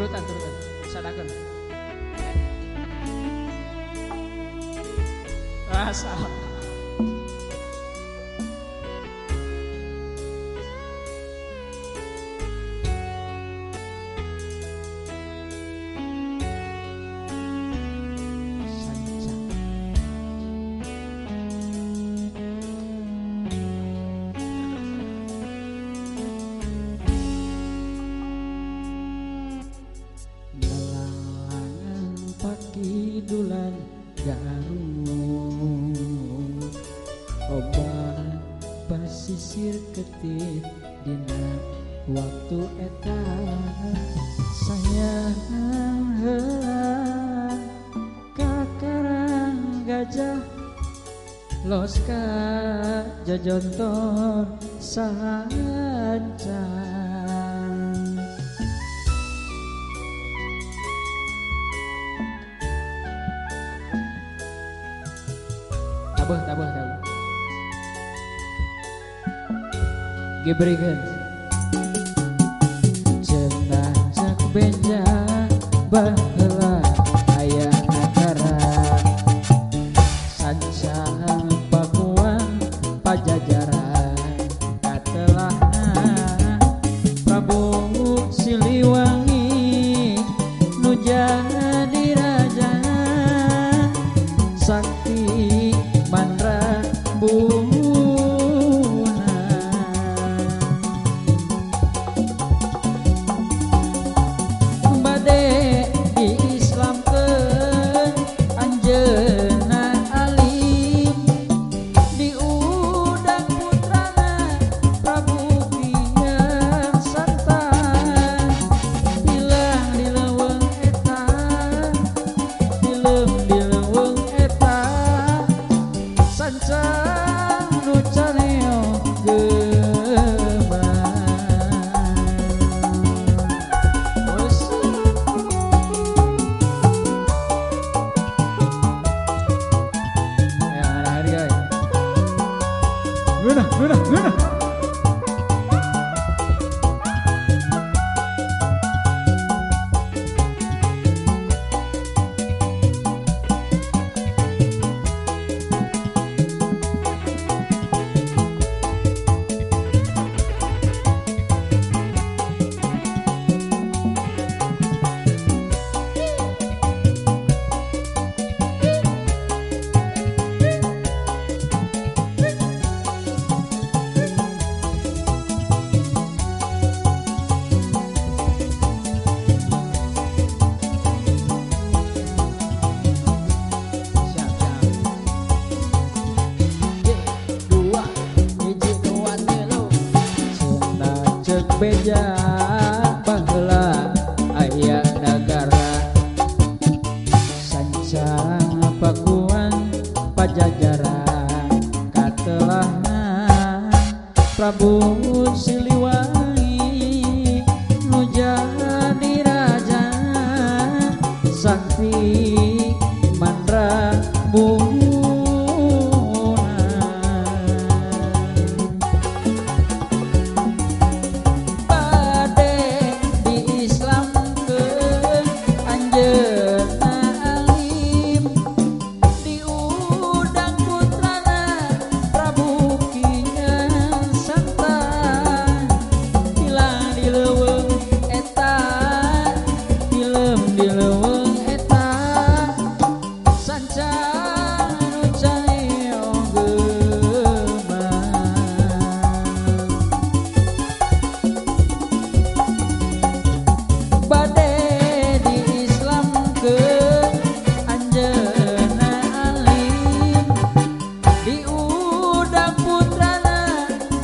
turutan turutan. Sadakan rasa pakidulan garut. Obat pasisir ketit dina waktu eta sayang kakarang gajah. Los ka jajontor sancang tabuh tabuh tabuh Gebregen Cenah cak beja baheula beja pala ayaah negara sanca pakuan pajajaran katelah Prabu Siliwangi nu jadi raja Sakti